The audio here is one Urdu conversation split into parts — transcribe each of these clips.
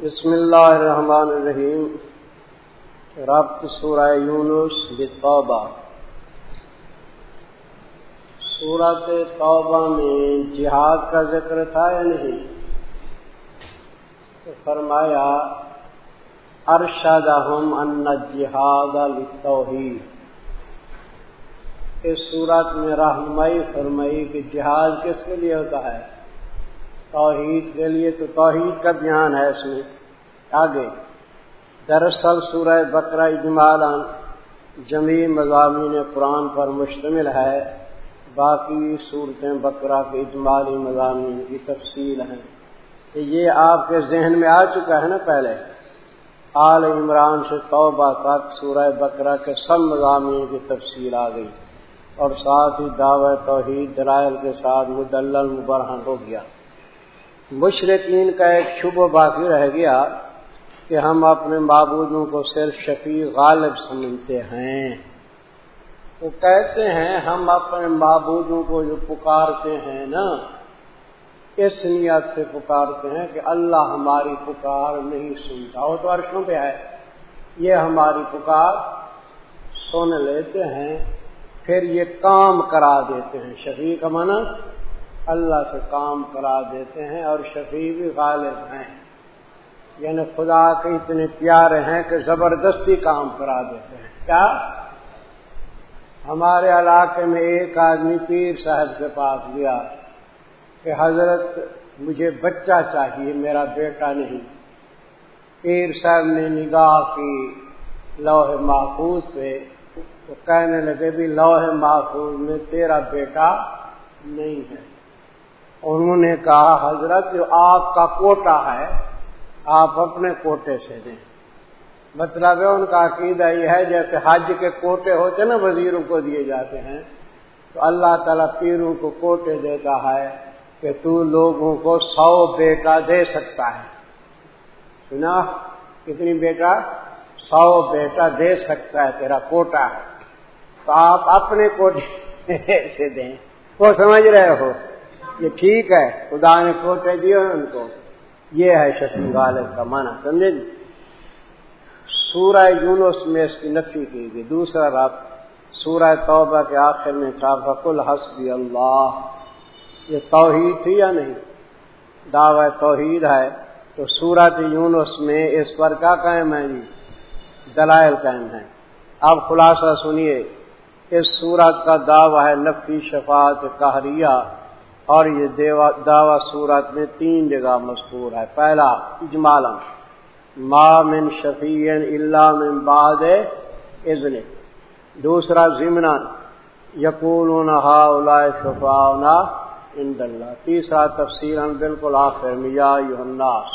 بسم اللہ الرحمن الرحیم. ربط سورہ یونس بتوبہ سورت توبہ میں جہاد کا ذکر تھا یا نہیں؟ تو فرمایا ارشد ہم ان جہاد توحید اس صورت میں رہنمائی فرمائی کہ جہاد کس کے لیے ہوتا ہے؟ توحید کے لیے تو توحید کا بیان ہے اس میں۔ آگے، دراصل سورہ بقرہ اجمال جمی مضامین قرآن پر مشتمل ہے۔ باقی صورتیں بقرہ کے اجمالی مضامین کی تفصیل ہیں۔ کہ یہ آپ کے ذہن میں آ چکا ہے نا پہلے۔ آل عمران سے توبہ تک سورہ بقرہ کے سب مضامین کی تفصیل آ گئی۔ اور ساتھ ہی دعوت توحید دلائل کے ساتھ مدل مبرہن ہو گیا۔ مشرقین کا ایک شبہ باقی رہ گیا کہ ہم اپنے معبودوں کو صرف شفیع غالب سمجھتے ہیں۔ وہ کہتے ہیں ہم اپنے معبودوں کو جو پکارتے ہیں نا، اس نیت سے پکارتے ہیں کہ اللہ ہماری پکار نہیں سنتا۔ وہ تو عرشوں پہ ہے۔ یہ ہماری پکار سن لیتے ہیں، پھر یہ کام کرا دیتے ہیں۔ شفیع کا منع اللہ سے کام کرا دیتے ہیں اور شفیع بھی غالب ہیں۔ یعنی خدا کے اتنے پیارے ہیں کہ زبردستی کام کرا دیتے ہیں۔ کیا؟ ہمارے علاقے میں ایک آدمی پیر صاحب کے پاس گیا کہ حضرت، مجھے بچہ چاہیے، میرا بیٹا نہیں۔ پیر صاحب نے نگاہ کی لوہ محفوظ پہ تو کہنے لگے بھی لوہ محفوظ میں تیرا بیٹا نہیں ہے۔ انہوں نے کہا، حضرت، جو آپ کا کوٹا ہے، آپ اپنے کوٹے سے دیں۔ مطلب ہے، ان کا عقیدہ یہ ہے، جیسے حج کے کوٹے ہوتے نا، وزیروں کو دیے جاتے ہیں، تو اللہ تعالیٰ پیروں کو کوٹے دیتا ہے کہ تو لوگوں کو سو بیٹا دے سکتا ہے۔ سنا، کتنی بیٹا؟ سو بیٹا دے سکتا ہے، تیرا کوٹا ہے۔ تو آپ اپنے کوٹے سے دیں۔ وہ سمجھ رہے ہو؟ یہ ٹھیک ہے، خدا نے کوٹے دیے ان کو۔ یہ ہے شفیع غالب کا معنی، سمجھے جی؟ سورہ یونس میں اس کی نفی کی گئی۔ دوسرا رب سورہ توبہ کے آخر میں تھا فکل حسبی اللہ۔ یہ توحید تھی یا نہیں؟ دعوی توحید ہے۔ تو سورت یونس میں اس پر کیا قائم ہے جی؟ دلائل قائم ہے اب خلاصہ سنیے، اس سورت کا دعویٰ ہے نفی شفاعت کہریہ اور یہ دعوی صورت میں تین جگہ مذکور ہے۔ پہلا، اجمالا۔ ما من شفیع اللہ من بعد اذن دوسرا ضمن یقول شفاؤنا عند اللہ۔ تیسرا تفصیل بالکل آخر میا الناس۔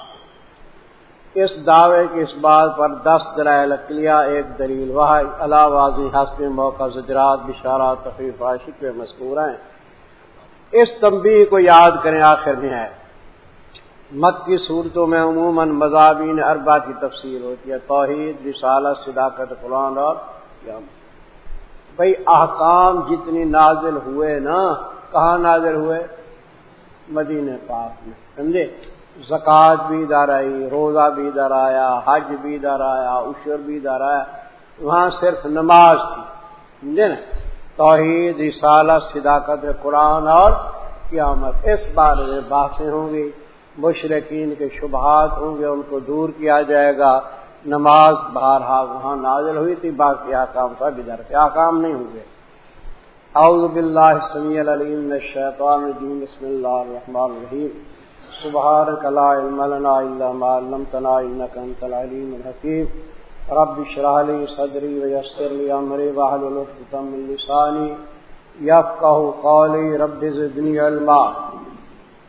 اس دعوے کی اس بات پر دس دلائل اقلیہ ایک دلیل وہ اللہ حسب موقع، زجرات، بشارات، تفریح عاشق مذکور ہیں۔ اس تنبیہ کو یاد کریں، آخر میں ہے۔ مت کی صورتوں میں عموماً مضامین اربا کی تفصیل ہوتی ہے، توحید، رسالت، صداقت، قرآن اور بھائی احکام جتنی نازل ہوئے نا، کہاں نازل ہوئے؟ مدینہ پاک میں، سمجھے؟ زکوٰۃ بھی ادھر آئی، روزہ بھی ادھر آیا، حج بھی ادھر آیا، عشر بھی ادھر آیا، وہاں صرف نماز تھی، سمجھے نا؟ توحید رسالت صداقت، قرآن اور قیامت۔ اس بارے میں باتیں ہوں گی۔ مشرقین کے شبہات ہوں گے، ان کو دور کیا جائے گا۔ نماز بارہا وہاں نازل ہوئی تھی، باقی آکام کا ادھر کے آکام نہیں ہوں گے۔ اعوذ باللہ السمیع العلیم من الشیطان الرجیم، بسم اللہ الرحمن الرحیم۔ سبحانک لا علم لنا الا ما علمتنا انک انت العلیم الحکیم۔ رب اشرح لي صدري ويسر لي امري واحلل عقدة من لساني يفقهوا قولي. رب زدني علما.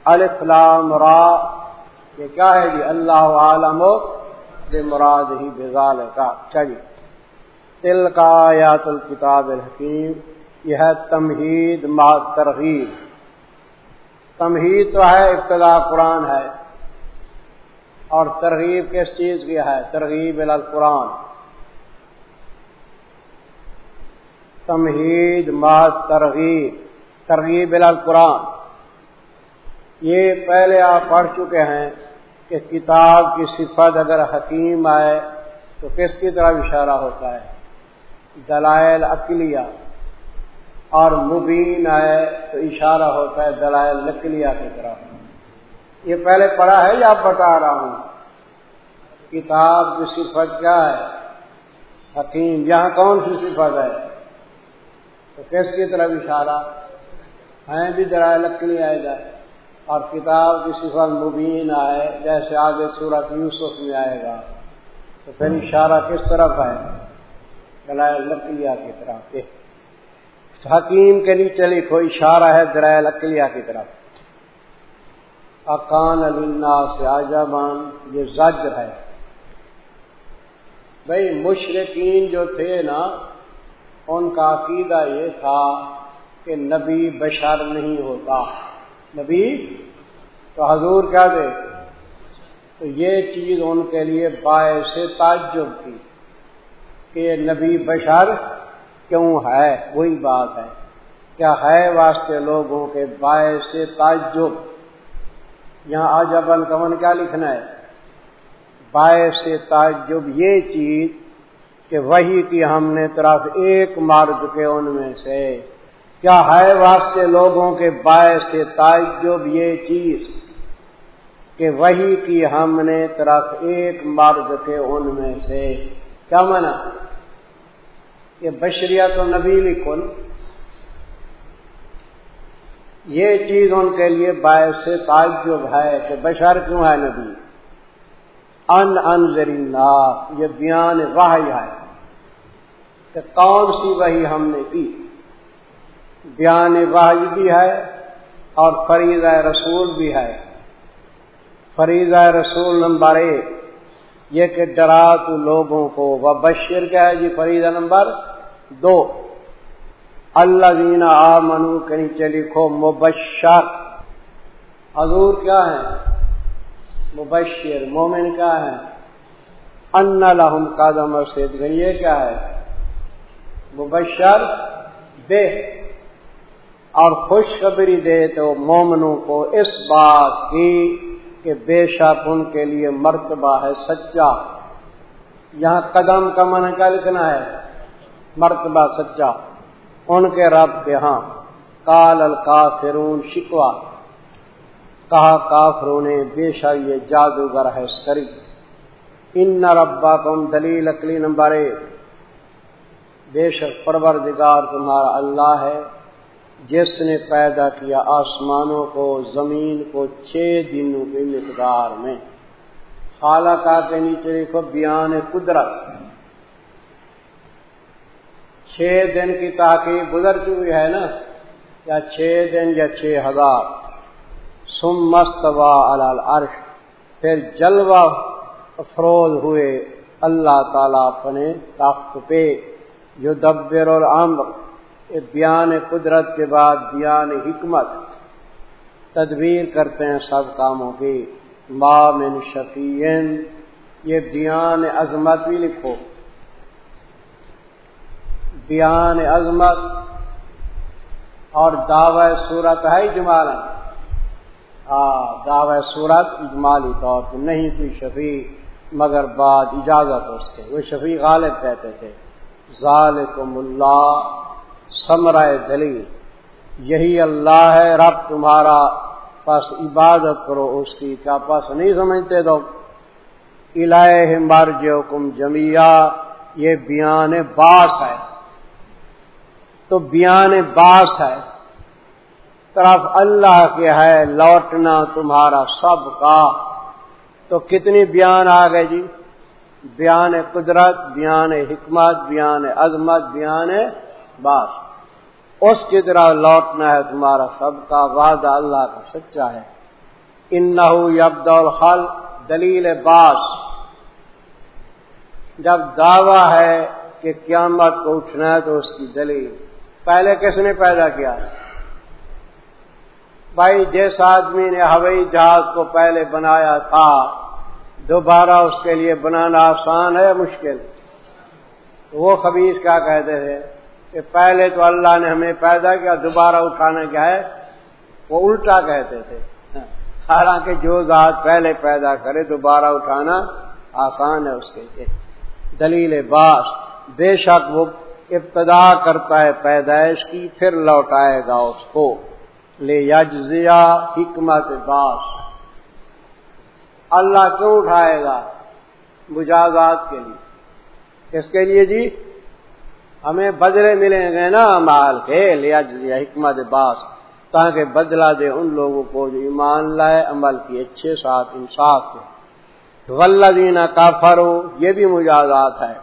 الف لام را. یہ کیا ہے جی؟ اللہ عالم بے مراد ہی بزال کا اچھا چلی جی. تل کا آیات الکتاب الحکیم. یہ ہے تمہید ما ترغیب. تمہید تو ہے ابتدا قرآن ہے. اور ترغیب کس چیز کی ہے؟ ترغیب القرآن۔ تمہید ما ترغیب ترغیب القرآن۔ یہ پہلے آپ پڑھ چکے ہیں کہ کتاب کی صفت اگر حکیم آئے تو کس کی طرف اشارہ ہوتا ہے؟ دلائل اقلیہ اور مبین آئے تو اشارہ ہوتا ہے دلائل لکلیہ کی طرف۔ یہ پہلے پڑھا ہے یا بتا رہا ہوں؟ کتاب کی صفت کیا ہے؟ حکیم، یہاں کون سی صفت ہے؟ تو کس کی طرف اشارہ؟ ہیں بھی دلائل لکلی آئے جائے اور کتاب کی صفت مبین آئے، جیسے آگے صورت یوسف میں آئے گا۔ تو پھر اشارہ کس طرف ہے؟ دلائل لکلیہ کی طرف۔ حکیم کے نیچے لکھو، اشارہ ہے درائل اقلیہ کی طرف۔ اکان علینا سے آجابان یہ زجر ہے۔ بھائی مشرقین جو تھے نا، ان کا عقیدہ یہ تھا کہ نبی بشر نہیں ہوتا۔ نبی؟ تو حضور کیا دے تو یہ چیز ان کے لیے باعث تعجب تھی کہ نبی بشر کیوں ہے؟ وہی بات ہے۔ کیا ہے واسطے لوگوں کے باعث تعجب؟ یہاں آج ابن کمن کیا لکھنا ہے؟ باعث تعجب یہ چیز کہ وہی کی ہم نے طرف ایک مرد کے ان میں سے۔ کیا ہے واسطے لوگوں کے باعث تعجب یہ چیز کہ وہی کی ہم نے طرف ایک مرد کے ان میں سے؟ کیا منع یہ بشریہ تو نبی لکھن یہ چیز ان کے لیے باعث تعجب ہے کہ بشر کیوں ہے نبی؟ ان ان یہ بیان واہی ہے کہ کون سی وہی ہم نے کی؟ بیان واہی بھی ہے اور فریض رسول بھی ہے۔ فریض رسول نمبر ایک، یہ کہ ڈرا تو لوگوں کو وہ بشر کیا ہے جی فریضہ نمبر دو۔ اللہ دینا آ منو کے نیچے لکھو مبشر۔ حضور کیا ہے مبشر، مومن کیا ہے ان لہم قدم سے یہ کیا ہے؟ مبشر، دے۔ اور خوشخبری دے تو مومنوں کو اس بات کی کہ بے شک ان کے لیے مرتبہ ہے سچا۔ یہاں قدم کا من کا لکھنا ہے؟ مرتبہ سچا۔ ان کے رب کے ہاں۔ کال الکافرون، شکوا۔ کہا کافروں نے، بے شک یہ جادوگر ہے سری۔ ان ربا کم دلیل اکلی نمبر ایک۔ بے شک پروردگار تمہارا اللہ ہے۔ جس نے پیدا کیا آسمانوں کو، زمین کو چھ دنوں کی مقدار میں۔ خالہ کا کے نیچے دیکھو، بیان قدرت۔ چھ دن کی تاکہ گزر چکی ہے نا، یا چھ دن یا چھ ہزار۔ سم مستوا العرش۔ پھر جلوہ افروز ہوئے۔ اللہ تعالیٰ اپنے تخت پہ۔ جو دبر اور بیان قدرت کے بعد بیان حکمت۔ تدبیر کرتے ہیں سب کاموں کی۔ من شفین یہ بیان عظمت بھی لکھو۔ بیان عظمت اور دعوی صورت ہے جمالا ہاں دعوی صورت اجمالی طور پر نہیں، کوئی شفیع، مگر بعد اجازت اس کے۔ وہ شفیع غالب کہتے تھے۔ ذالکم اللہ سمرائے دلی یہی اللہ ہے، رب تمہارا۔ پس عبادت کرو اس کی کیا پس نہیں سمجھتے تو۔ الہ مر جو کم جمیا یہ بیان باس ہے۔ تو بیان باس ہے۔ طرف اللہ کے ہے لوٹنا تمہارا سب کا۔ تو کتنی بیان آ گئے جی؟ بیان قدرت، بیان حکمت، بیان عظمت، بیان باس۔ اس کی طرح لوٹنا ہے تمہارا سب کا۔ وعدہ اللہ کا سچا ہے۔ ان یبد الخل دلیل باس۔ جب دعویٰ ہے کہ قیامت کو اٹھنا ہے تو اس کی دلیل۔ پہلے کس نے پیدا کیا؟ بھائی جس آدمی نے ہوائی جہاز کو پہلے بنایا تھا، دوبارہ اس کے لیے بنانا آسان ہے مشکل؟ وہ خبیص کیا کہتے تھے؟ کہ پہلے تو اللہ نے ہمیں پیدا کیا، دوبارہ اٹھانا کیا ہے؟ وہ الٹا کہتے تھے۔ حالانکہ جو ذات پہلے پیدا کرے، دوبارہ اٹھانا آسان ہے اس کے لیے۔ دلیل باس، بے شک وہ ابتدا کرتا ہے پیدائش کی، پھر لوٹائے گا اس کو۔ لے یجزیا حکمت باس۔ اللہ کیوں اٹھائے گا؟ مجازات کے لیے۔ اس کے لیے جی ہمیں بدلے ملیں گے نا مال کے لیا جزیا حکمت باس۔ تاکہ بدلا دے ان لوگوں کو جو ایمان لائے، عمل کی اچھے ساتھ انصاف کے ولدینہ کافر ہو یہ بھی مجازات ہے۔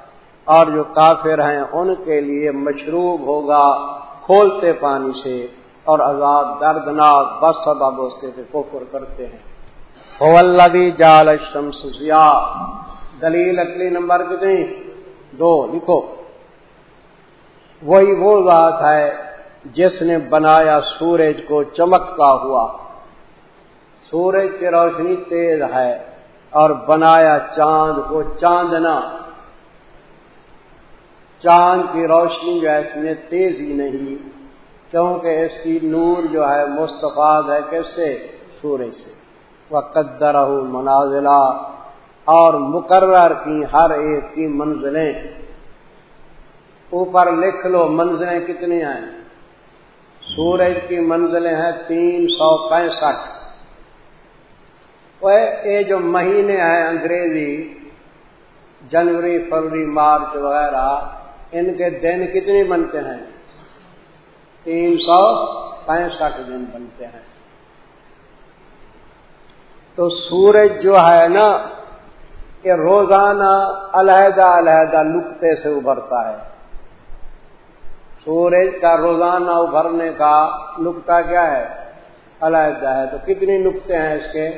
اور جو کافر ہیں ان کے لیے مشروب ہوگا کھولتے پانی سے اور عذاب دردناک بس سبب اس کے کفر کرتے ہیں۔ ولدی جال شمس دلیل اکلی نمبر کتنی؟ دو۔ لکھو۔ وہی وہ ذات ہے جس نے بنایا سورج کو چمکتا ہوا۔ سورج کی روشنی تیز ہے اور بنایا چاند کو چاندنا۔ چاند کی روشنی جو ہے اس میں تیزی نہیں، کیونکہ اس کی نور جو ہے مستفاد ہے کیسے؟ سورج سے۔ وہ قدر منازلہ اور مقرر کی ہر ایک کی منزلیں۔ اوپر لکھ لو منزلیں کتنی ہیں؟ سورج کی منزلیں ہیں تین سو پینسٹھ۔ یہ جو مہینے ہیں انگریزی، جنوری، فروری، مارچ وغیرہ ان کے دن کتنے بنتے ہیں؟ تین سو پینسٹھ دن بنتے ہیں۔ تو سورج جو ہے نا کہ روزانہ علیحدہ علیحدہ نقطے سے ابھرتا ہے۔ سورج کا روزانہ ابھرنے کا نقطہ کیا ہے؟ علیحدہ ہے۔ تو کتنی نقطے ہیں اس کے؟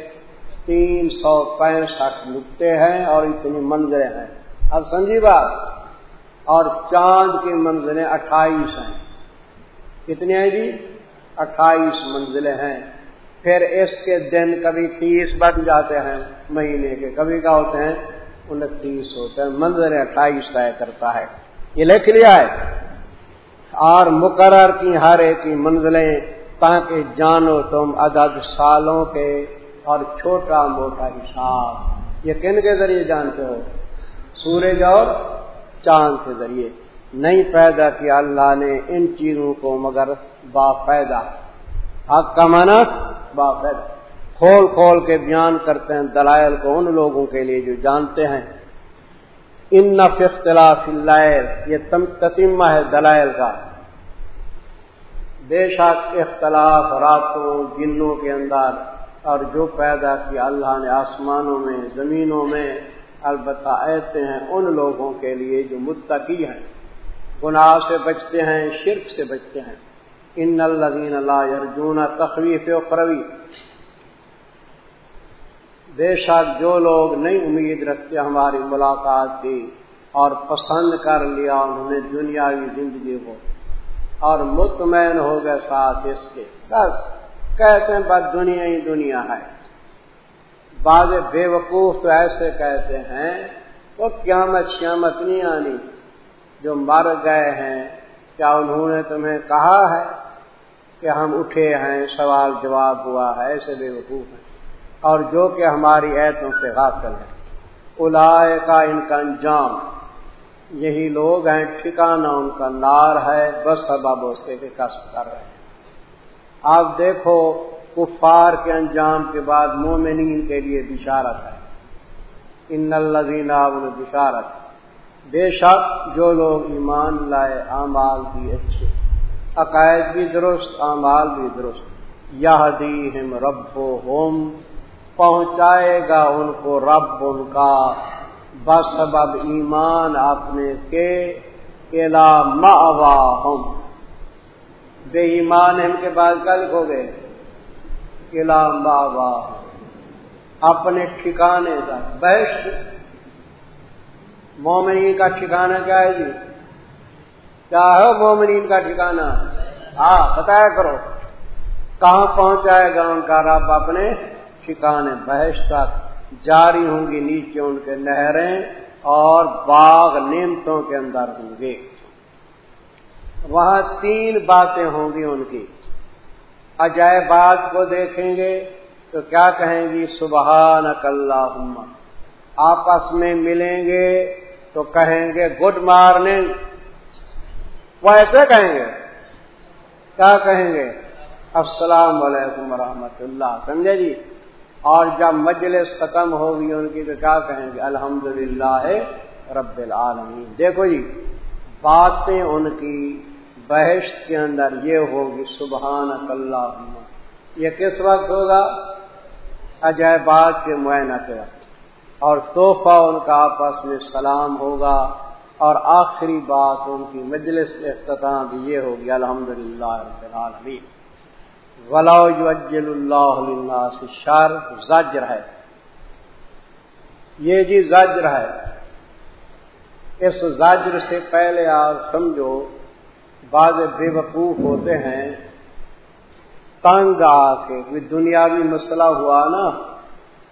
تین سو پینسٹھ نقطے ہیں اور اتنی منظریں ہیں۔ اب سمجھی بات اور چاند کی منزلیں اٹھائیس ہیں۔ کتنی ہیں جی؟ اٹھائیس منزلیں ہیں۔ پھر اس کے دن کبھی تیس بن جاتے ہیں، مہینے کے کبھی کیا ہوتے ہیں؟ انتیس ہوتے ہیں۔ منظر اٹھائیس طے کرتا ہے۔ یہ لکھ لیا ہے۔ اور مقرر کی ہر ایک کی منزلیں، تاکہ جانو تم عدد سالوں کے اور چھوٹا موٹا حساب۔ یہ کن کے ذریعے جانتے ہو؟ سورج اور چاند کے ذریعے۔ نہیں پیدا کیا اللہ نے ان چیزوں کو مگر باقاعدہ حق کا مانا باقاعدہ کھول کھول کے بیان کرتے ہیں دلائل کو ان لوگوں کے لیے جو جانتے ہیں۔ ان نف اختلاف اللہ یہ تتیمہ ہے دلائل کا۔ بے شک اختلاف راتوں جنوں کے اندر اور جو پیدا کیا اللہ نے آسمانوں میں، زمینوں میں البتہ ایسے ہیں ان لوگوں کے لیے جو متقی ہیں۔ گناہ سے بچتے ہیں، شرک سے بچتے ہیں۔ ان الدین اللہ ارجون تخویف و قروی بے شک جو لوگ نئی امید رکھتے ہماری ملاقات کی اور پسند کر لیا انہوں نے دنیاوی زندگی کو اور مطمئن ہو گئے ساتھ اس کے۔ بس کہتے ہیں بس دنیا ہی دنیا ہے۔ بعض بے وقوف تو ایسے کہتے ہیں، وہ قیامت شیامت نہیں آنی۔ جو مر گئے ہیں، کیا انہوں نے تمہیں کہا ہے کہ ہم اٹھے ہیں؟ سوال جواب ہوا ہے، ایسے بے وقوف ہیں۔ اور جو کہ ہماری ایتوں سے غافل ہے الائے کا ان کا انجام۔ یہی لوگ ہیں ٹھکانا ان کا نار ہے، بس سبب اس کے کسب کر رہے ہیں۔ آپ دیکھو کفار کے انجام کے بعد مومنین کے لیے بشارت ہے۔ ان الزین بشارت۔ بے شک جو لوگ ایمان لائے، اعمال بھی اچھے۔ عقائد بھی درست، اعمال بھی درست۔ یہ ہم رب ہوم پہنچائے گا ان کو رب ان کا۔ بس سبب ایمان اپنے کے کلا ماوا ہم بے ایمان ان کے بعد کل ہو گئے۔ کلا ماوا اپنے ٹھکانے کا بیش مومنی کا ٹھکانا کیا ہے جی؟ کیا ہے مومنین کا ٹھکانا ہاں بتایا کرو۔ کہاں پہنچائے گا ان کا رب اپنے ٹھکانے، بحث تک جاری ہوں گی نیچے ان کے نہریں اور باغ نیمتوں کے اندر ہوں گے۔ وہاں تین باتیں ہوں گی ان کی۔ عجائبات کو دیکھیں گے تو کیا کہیں گی؟ سبحان اللہ آپس میں ملیں گے تو کہیں گے گڈ مارننگ۔ وہ ایسے کہیں گے؟ کیا کہیں گے؟ السلام علیکم ورحمۃ اللہ۔ سمجھے جی؟ اور جب مجلس ختم ہوگی ان کی تو کیا کہیں گے؟ الحمد للہ رب العالمین۔ دیکھو جی باتیں ان کی بحث کے اندر یہ ہوگی سبحان اللہ یہ کس وقت ہوگا؟ اجے کے معائنہ کے وقت۔ اور تحفہ ان کا آپس میں سلام ہوگا اور آخری بات ان کی مجلس اختتام بھی یہ ہوگی الحمد للہ رب اللہ سے شر۔ زجر ہے۔ یہ جی زجر ہے۔ اس زجر سے پہلے آپ سمجھو بعض بے وقوف ہوتے ہیں، تنگ آ کے کوئی دنیاوی مسئلہ ہوا نا،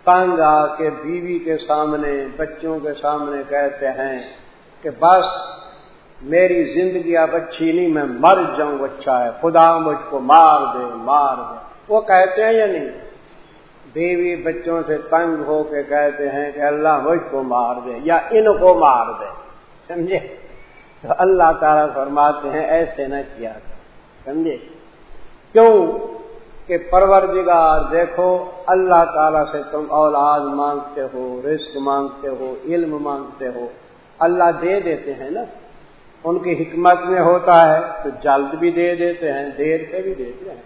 تنگ آ کے بیوی کے سامنے، بچوں کے سامنے کہتے ہیں کہ بس میری زندگی اب اچھی نہیں، میں مر جاؤں اچھا ہے، خدا مجھ کو مار دے مار دے۔ وہ کہتے ہیں یا نہیں؟ بیوی بچوں سے تنگ ہو کے کہتے ہیں کہ اللہ مجھ کو مار دے یا ان کو مار دے، سمجھے؟ تو اللہ تعالیٰ فرماتے ہیں، ایسے نہ کیا سمجھے؟ کیوں کہ پروردگار دیکھو، اللہ تعالیٰ سے تم اولاد مانگتے ہو، رزق مانگتے ہو، علم مانگتے ہو، اللہ دے دیتے ہیں نا۔ ان کی حکمت میں ہوتا ہے تو جلد بھی دے دیتے ہیں، دیر سے بھی دیتے ہیں۔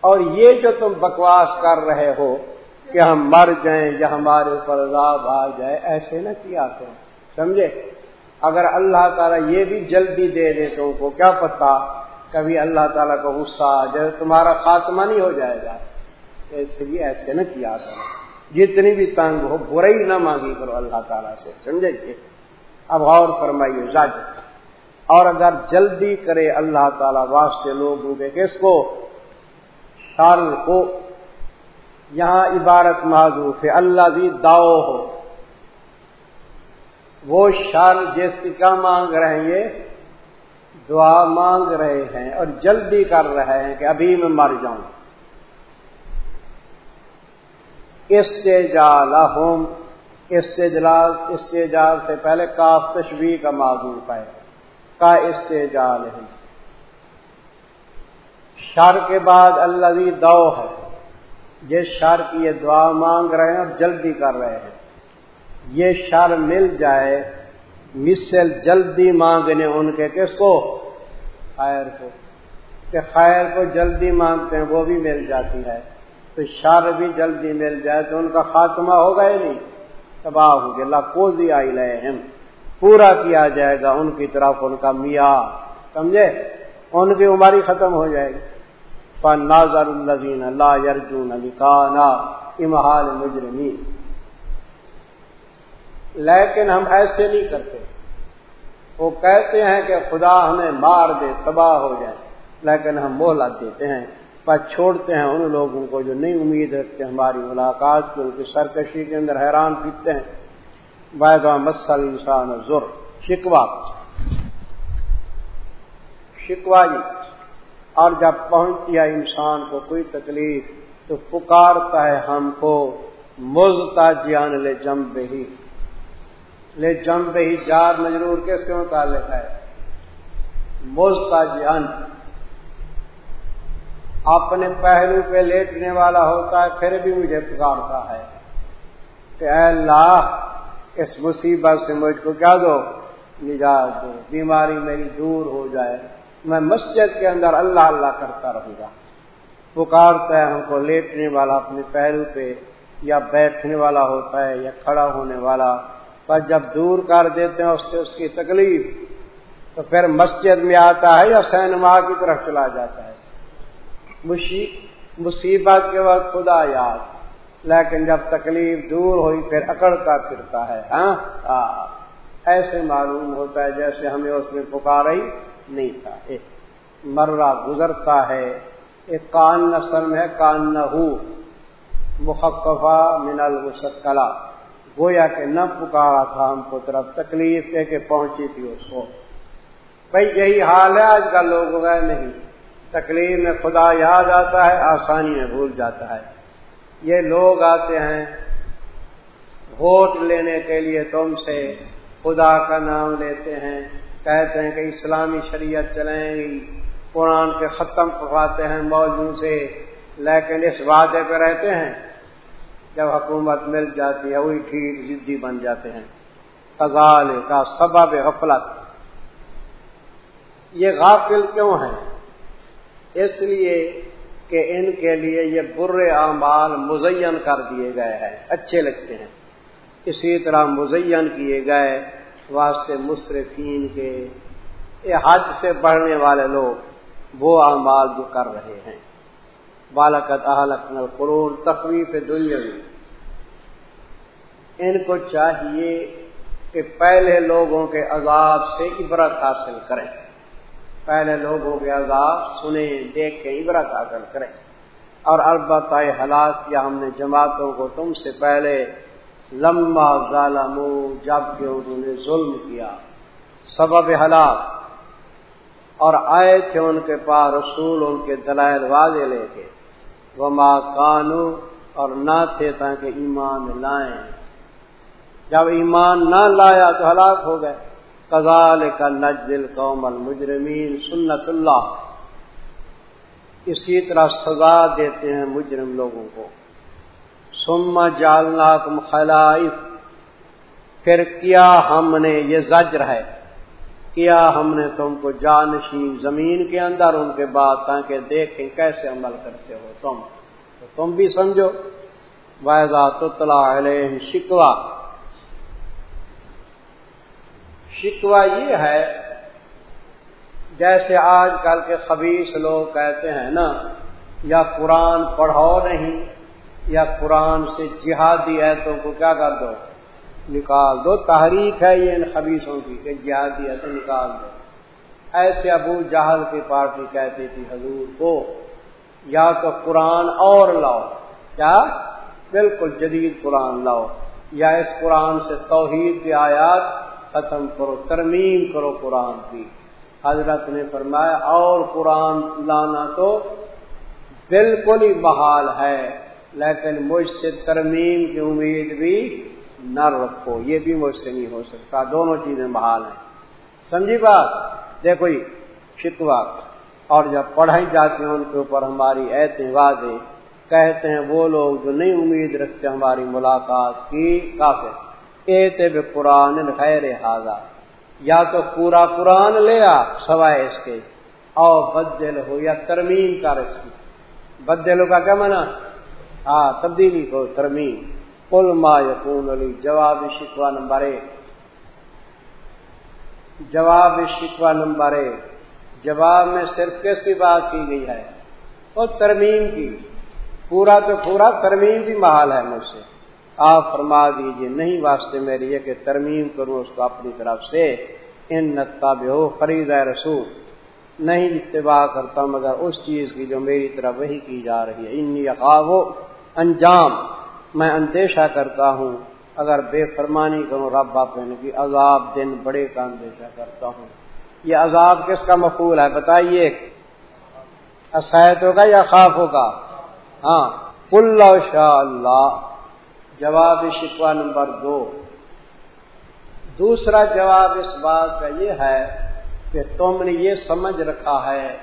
اور یہ جو تم بکواس کر رہے ہو کہ ہم مر جائیں یا ہمارے اوپر عذاب آ جائے، ایسے نہ کیا کرو۔ سمجھے؟ اگر اللہ تعالیٰ یہ بھی جلدی دے دے تو کو کیا پتا کبھی اللہ تعالیٰ کا غصہ آ جائے، تمہارا خاتمہ نہیں ہو جائے گا۔ ایسے بھی ایسے نہ کیا کرو۔ جتنی بھی تنگ ہو برئی نہ مانگی کرو اللہ تعالیٰ سے، سمجھے اب غور فرمائیے زاجر اور اگر جلدی کرے اللہ تعالی، واسطے لوگوں کے کس کو؟ شر کو۔ یہاں عبارت معذوف ہے اللہ بھی داؤ ہو وہ شر جس کی کیا مانگ رہے ہیں یہ دعا مانگ رہے ہیں اور جلدی کر رہے ہیں کہ ابھی میں مر جاؤں۔ استجال ہوم استجلال، استجال سے پہلے کاف تشبیح کا معذوف ہے کا استجال ہے۔ شر کے بعد اللہ دو ہے۔ یہ شر کی یہ دعا مانگ رہے ہیں اور جلدی کر رہے ہیں۔ یہ شر مل جائے، مثل جلدی مانگنے ان کے، کس کو؟ خیر کو۔ کہ خیر کو جلدی مانگتے ہیں، وہ بھی مل جاتی ہے۔ تو شر بھی جلدی مل جائے تو ان کا خاتمہ ہوگا ہی نہیں۔ تباہ ہو گیا اللہ آئی لیے ہم۔ پورا کیا جائے گا ان کی طرف، ان کا میاں۔ سمجھے؟ ان کی عمر ہی ختم ہو جائے گی۔ پن نازر الزین اللہ یرجون علی کانا امہال مجرمی لیکن ہم ایسے نہیں کرتے۔ وہ کہتے ہیں کہ خدا ہمیں مار دے، تباہ ہو جائے۔ لیکن ہم مہلت دیتے ہیں پر چھوڑتے ہیں ان لوگوں کو جو نہیں امید رکھتے ہماری ملاقات کی ان کی سرکشی کے اندر حیران پیتے ہیں۔ مسل انسان ضر شکوا شکوا جی۔ اور جب پہنچیا انسان کو کوئی تکلیف، تو پکارتا ہے ہم کو مزتا جان لے جم ہی لے جم ہی جار مجرور کس کے متعلق ہے۔ مزتا اپنے پہلو پہ لیٹنے والا ہوتا ہے، پھر بھی مجھے پکارتا ہے۔ کہ اے اللہ، اس مصیبت سے مجھ کو کیا دو؟ نجات دو۔ بیماری میری دور ہو جائے۔ میں مسجد کے اندر اللہ اللہ کرتا رہوں گا۔ پکارتا ہے ہم کو لیٹنے والا اپنے پہلو پہ، یا بیٹھنے والا ہوتا ہے، یا کھڑا ہونے والا۔ پر جب دور کر دیتے ہیں اس سے اس کی تکلیف، تو پھر مسجد میں آتا ہے یا سینما کی طرف چلا جاتا ہے۔ مصیبت کے وقت خدا یاد، لیکن جب تکلیف دور ہوئی پھر اکڑتا پھرتا ہے ہاں؟ ایسے معلوم ہوتا ہے جیسے ہمیں اس میں پکارا ہی نہیں تھا۔ ایک مرہ گزرتا ہے۔ ایک کان نسل میں کان نہ ہو۔ مخفا من الشکلا گویا کہ نہ پکارا تھا ہم کو طرف تکلیف دے کے پہنچی تھی اس کو۔ بھائی یہی حال ہے، آج کل لوگ نہیں۔ تکلیف میں خدا یاد آتا ہے، آسانی میں بھول جاتا ہے۔ یہ لوگ آتے ہیں ووٹ لینے کے لیے تم سے، خدا کا نام لیتے ہیں۔ کہتے ہیں کہ اسلامی شریعت چلیں گی۔ قرآن کے ختم پکاتے ہیں موضوع سے، لیکن اس وعدے پہ رہتے ہیں۔ جب حکومت مل جاتی ہے، وہی ٹھیک ضدی بن جاتے ہیں۔ فضال کا سبب غفلت۔ یہ غافل کیوں ہے اس لیے کہ ان کے لیے یہ برے اعمال مزین کر دیے گئے ہیں، اچھے لگتے ہیں۔ اسی طرح مزین کیے گئے واسطے مصرفین کے، یہ حج سے بڑھنے والے لوگ وہ اعمال جو کر رہے ہیں۔ بالکت اہلک نل قرون تخویف دنیا ان کو چاہیے کہ پہلے لوگوں کے عذاب سے عبرت حاصل کریں۔ پہلے لوگوں کے عذاب سنیں، دیکھ کے عبرت حاصل کریں۔ اور البتہ حالات کیا ہم نے جماعتوں کو تم سے پہلے لمبا ظالم جبکہ انہوں نے ظلم کیا۔ سبب حالات۔ اور آئے تھے ان کے پاس رسول، ان کے دلائل واضح لے کے۔ وہ ماں کانو اور نہ تھے تاکہ ایمان لائیں۔ جب ایمان نہ لایا تو ہلاک ہو گئے۔ کزال کا نجل قوم المجرمین، سنت اللہ۔ اسی طرح سزا دیتے ہیں مجرم لوگوں کو۔ سما جالنا کم خلائف۔ پھر کیا ہم نے یہ زجر ہے؟ کیا ہم نے تم کو جانشین زمین کے اندر ان کے بعد تاکہ دیکھیں کیسے عمل کرتے ہو تم۔ تو تم بھی سمجھو۔ وائزا تلا علیہ شکوا شکوا یہ ہے، جیسے آج کل کے خبیص لوگ کہتے ہیں نا، یا قرآن پڑھاؤ نہیں، یا قرآن سے جہادی ایتوں کو کیا کر دو؟ نکال دو۔ تحریک ہے یہ ان خبیصوں کی کہ جہادی ایتوں نکال دو۔ ایسے ابو جہل کی پارٹی کہتی تھی حضور کو، یا تو قرآن اور لاؤ کیا بالکل جدید قرآن لاؤ، یا اس قرآن سے توحید کی آیات ختم کرو، ترمیم کرو قرآن کی۔ حضرت نے فرمایا، اور قرآن لانا تو بالکل ہی بحال ہے، لیکن مجھ سے ترمیم کی امید بھی نہ رکھو، یہ بھی مجھ سے نہیں ہو سکتا۔ دونوں چیزیں بحال ہیں۔ سمجھی بات؟ دیکھو جی، شکوا اور جب پڑھائی جاتی ہیں ان کے اوپر ہماری ایتے واضح، کہتے ہیں وہ لوگ جو نہیں امید رکھتے ہماری ملاقات کی کافی ایتے بے قرآن خیر حاضہ یا تو پورا قرآن لیا سوائے اس کے۔ او بدل ہو یا ترمیم کر اس کی۔ بدلو کا کیا منع ہاں تبدیلی کو ترمیم۔ کل ما یقون علی جواب شکوا نمبر ایک۔ جواب شکوا نمبر ایک۔ جواب میں صرف کس کی بات کی گئی ہے؟ اور ترمیم کی۔ پورا تو پورا ترمیم بھی محال ہے مجھ سے۔ آپ فرما دیجیے، نہیں واسطے میری یہ کہ ترمیم کروں اس کو اپنی طرف سے۔ ان نتاب ہو خرید رسول۔ نہیں اتباع کرتا مگر اس چیز کی جو میری طرف وہی کی جا رہی ہے۔ ان یقاب انجام۔ میں اندیشہ کرتا ہوں، اگر بے فرمانی کروں، رب باپن کی عذاب دن بڑے کا اندیشہ کرتا ہوں۔ یہ عذاب کس کا مفول ہے؟ بتائیے۔ اسیت ہوگا یا خواب ہوگا ہاں۔ کل شاء اللہ۔ جواب شکوا نمبر دو۔ دوسرا جواب اس بات کا یہ ہے کہ تم نے یہ سمجھ رکھا ہے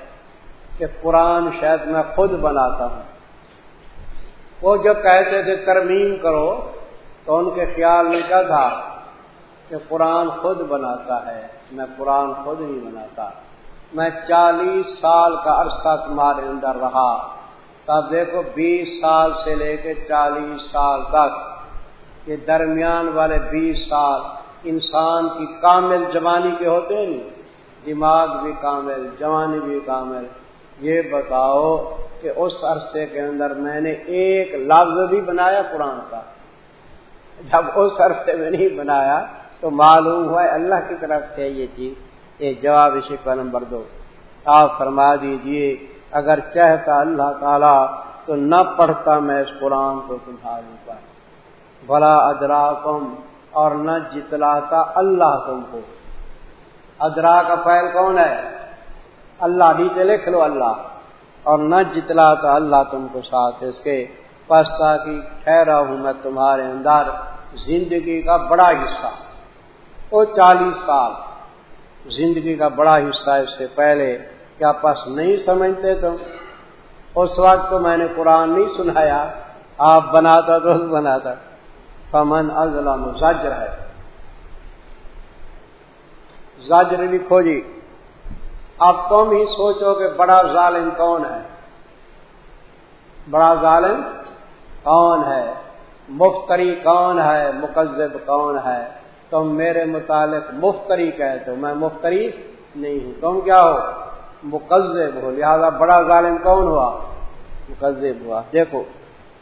کہ قرآن شاید میں خود بناتا ہوں۔ وہ جو کہتے تھے ترمیم کرو تو ان کے خیال میں کیا تھا کہ قرآن خود بناتا ہے، میں قرآن خود نہیں بناتا۔ میں چالیس سال کا عرصہ تمہارے اندر رہا۔ تب دیکھو، بیس سال سے لے کے چالیس سال تک یہ درمیان والے بیس سال انسان کی کامل جوانی کے ہوتے ہیں۔ دماغ بھی کامل، جوانی بھی کامل۔ یہ بتاؤ کہ اس عرصے کے اندر میں نے ایک لفظ بھی بنایا قرآن کا۔ جب اس عرصے میں نہیں بنایا تو معلوم ہوا اللہ کی طرف سے یہ چیز، یہ جواب شکوا نمبر دو۔ آپ فرما دیجیے، اگر چاہتا اللہ تعالی تو نہ پڑھتا میں اس قرآن کو تمہارے اوپر بلا ادرا اور نہ جتلاتا اللہ تم کو۔ ادرا کا پہل کون ہے؟ اللہ نیچے لکھ لو اللہ۔ اور نہ جتلاتا اللہ تم کو ساتھ اس کے پستا کی ٹھہرا ہوں میں تمہارے اندر زندگی کا بڑا حصہ۔ وہ چالیس سال، زندگی کا بڑا حصہ اس سے پہلے کیا پس نہیں سمجھتے تم؟ اس وقت تو میں نے قرآن نہیں سنایا، آپ بناتا تو بناتا۔ فمن ازلم زجر ہے۔ زجر لکھو جی۔ اب تم ہی سوچو کہ بڑا ظالم کون ہے؟ بڑا ظالم کون ہے؟ مفتری کون ہے؟ مقزب کون ہے؟ تم میرے متعلق مفتری کہتے ہو، میں مفتری نہیں ہوں۔ تم کیا ہو؟ مقزب ہو۔ لہذا بڑا ظالم کون ہوا؟ مقزب ہوا۔ دیکھو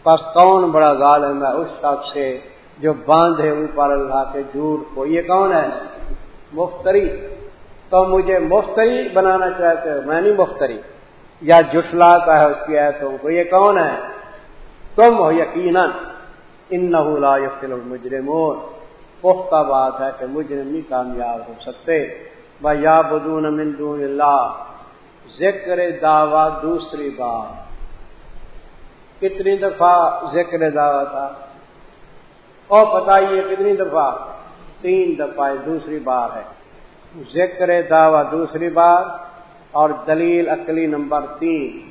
بس کون بڑا ظالم ہے اس شخص سے جو باندھے اوپر اللہ کے جھوٹ کو؟ یہ کون ہے؟ مفتری۔ تو مجھے مفتری بنانا چاہتے ہو۔ میں نہیں مفتری۔ یا جٹلاتا ہے اس کی ایسوں کو۔ یہ کون ہے؟ تم ہو یقیناً۔ ان لا یقل المجرمون۔ پختہ بات ہے کہ مجرم نہیں کامیاب ہو سکتے۔ بھائی یا بدون دون اللہ۔ ذکر دعوی دوسری بات کتنی دفعہ ذکر دعوی تھا؟ اور بتائیے کتنی دفعہ؟ تین دفعہ دوسری بار ہے۔ ذکر دعوی دوسری بار اور دلیل عقلی نمبر تین۔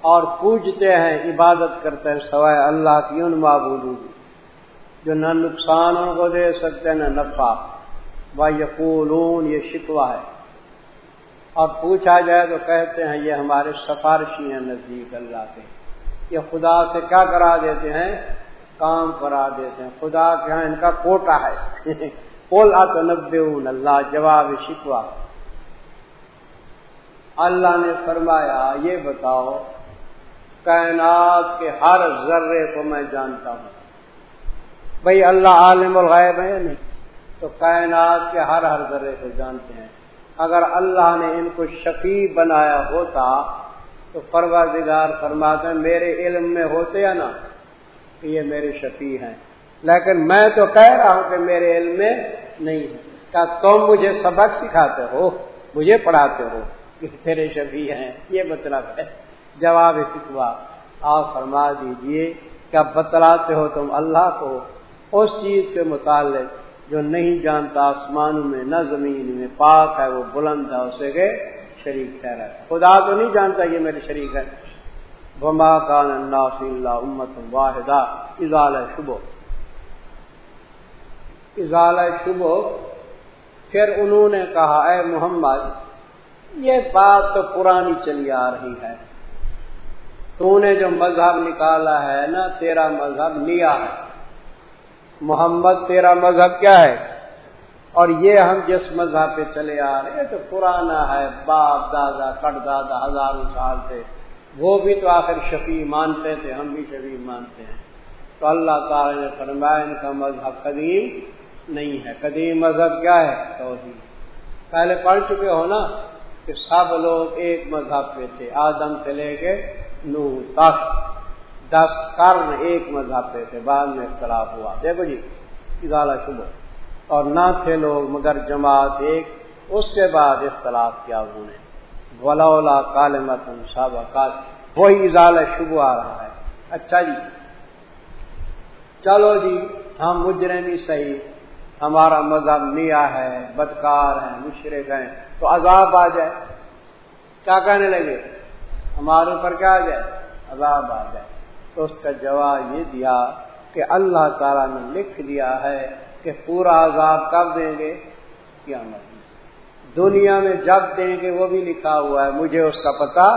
اور پوجتے ہیں، عبادت کرتے ہیں سوائے اللہ کی ان معبودوں کی، جو نہ نقصان ان کو دے سکتے، نہ نفع۔ و یقولون یہ شکوا ہے۔ اور پوچھا جائے تو کہتے ہیں، یہ ہمارے سفارشی ہیں نزدیک اللہ کے۔ یہ خدا سے کیا کرا دیتے ہیں؟ کام کرا دیتے ہیں۔ خدا کے ان کا کوٹا ہے۔ بولا تو اللہ جواب شکوا اللہ نے فرمایا، یہ بتاؤ، کائنات کے ہر ذرے کو میں جانتا ہوں۔ بھائی اللہ عالم الغیب ہے نہیں؟ تو کائنات کے ہر ہر ذرے کو جانتے ہیں۔ اگر اللہ نے ان کو شفیع بنایا ہوتا، تو پروازگار فرماتے ہیں، میرے علم میں ہوتے یا نا کہ یہ میرے شفیع ہیں۔ لیکن میں تو کہہ رہا ہوں کہ میرے علم میں نہیں ہے۔ کیا تم مجھے سبق سکھاتے ہو، مجھے پڑھاتے ہو۔ کہ تیرے شفیع ہیں، یہ مطلب ہے۔ جواب فکوا آپ فرما دیجیے کیا بتلاتے ہو تم اللہ کو اس چیز کے متعلق جو نہیں جانتا، آسمانوں میں نہ زمین میں پاک ہے، وہ بلند ہے، اسے کے شریک ہے۔ خدا تو نہیں جانتا یہ میرے شریک ہے۔ بما کان اللہ اللہ امت واحدہ اضال شبو اضال شبو پھر انہوں نے کہا، اے محمد، یہ بات تو پرانی چلی آ رہی ہے۔ تو نے جو مذہب نکالا ہے نا، تیرا مذہب لیا ہے۔ محمد، تیرا مذہب کیا ہے؟ اور یہ ہم جس مذہب پہ چلے آ رہے ہیں، تو پرانا ہے، باپ، دادا، کٹ دادا، ہزاروں سال سے۔ وہ بھی تو آخر شفیع مانتے تھے، ہم بھی شفیع مانتے ہیں۔ تو اللہ تعالی نے فرمایا، ان کا مذہب قدیم نہیں ہے۔ قدیم مذہب کیا ہے؟ توحید۔ پہلے پڑھ چکے ہو نا کہ سب لوگ ایک مذہب پہ تھے۔ آدم سے لے کے نو تک دس کرن ایک مذہب پہ تھے۔ بعد میں اختلاف ہوا۔ دیکھو جی ادالہ شبہ اور نہ تھے لوگ، مگر جماعت ایک۔ اس کے بعد اختلاف کیا انہوں نے۔ ولا کال متن کال وہی اضال شبو آ رہا ہے۔ اچھا جی۔ چلو جی ہم مجرے صحیح۔ ہمارا مذہب نیا ہے، بدکار ہیں، مشرق ہیں، تو عذاب آ جائے۔ کیا کہنے لگے؟ ہمارے اوپر کیا آ جائے؟ عذاب آ جائے۔ تو اس کا جواب یہ دیا کہ اللہ تعالیٰ نے لکھ دیا ہے کہ پورا عذاب کب دیں گے؟ کیا مطلب دنیا میں جب دیں گے، وہ بھی لکھا ہوا ہے۔ مجھے اس کا پتا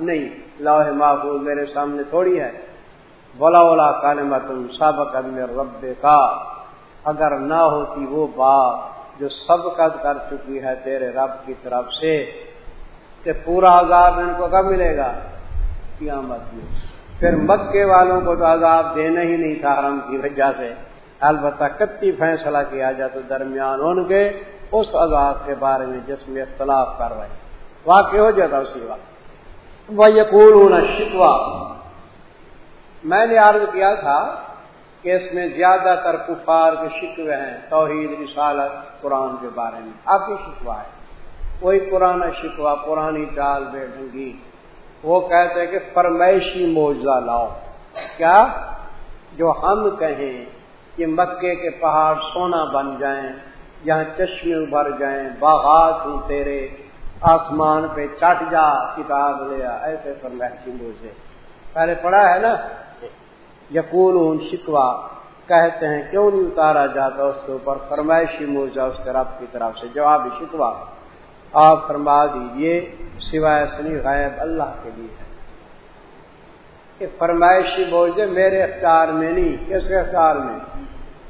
نہیں۔ لوہ محفوظ میرے سامنے تھوڑی ہے۔ بولا اولا کال متم سابق رب کا اگر نہ ہوتی وہ بات جو سبقت کر چکی ہے تیرے رب کی طرف سے، کہ پورا عذاب ان کو کب ملے گا؟ قیامت میں۔ پھر مکے والوں کو تو عذاب دینا ہی نہیں تھا حرم کی وجہ سے۔ البتہ کتی فیصلہ کیا جائے تو درمیان ان کے اس عذاب کے بارے میں جس میں اختلاف کر رہے واقع ہو جاتا اسی وقت۔ وہ یقول ہونا شکوا میں نے عرض کیا تھا کہ اس میں زیادہ تر کفار کے شکوے ہیں، توحید، رسالت، قرآن کے بارے میں۔ اب بھی شکوا ہے۔ کوئی پرانا شکوا پرانی ڈال بے ڈنگی وہ کہتے ہیں کہ فرمائشی موجہ لاؤ۔ کیا؟ جو ہم کہیں کہ مکے کے پہاڑ سونا بن جائیں، یہاں چشمے ابھر جائیں، باغات ہوں تیرے، آسمان پہ چٹ جا کتاب لیا ایسے فرمائشی موجے پہلے پڑھا ہے نا؟ یقون شکوا، کہتے ہیں، کیوں نہیں اتارا جاتا اس کے اوپر؟ فرمائشی موجہ اس کے رب کی طرف سے، جواب شکوا۔ آپ فرما دیجیے، سوائے سنی غائب اللہ کے لیے ہے۔ کہ فرمائشی موجے میرے اختیار میں نہیں، کس کے اختیار میں؟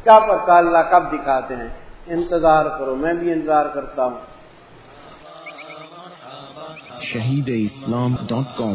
کیا پتا اللہ کب دکھاتے ہیں؟ انتظار کرو، میں بھی انتظار کرتا ہوں۔ شہید اسلام ڈاٹ کام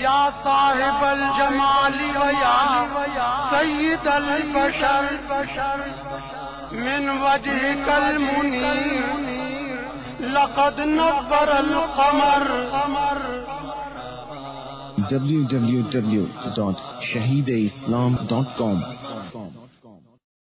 یا صاحب الجمال سید البشر من وجه المنیر لقد نبر القمر. www.shahideislam.com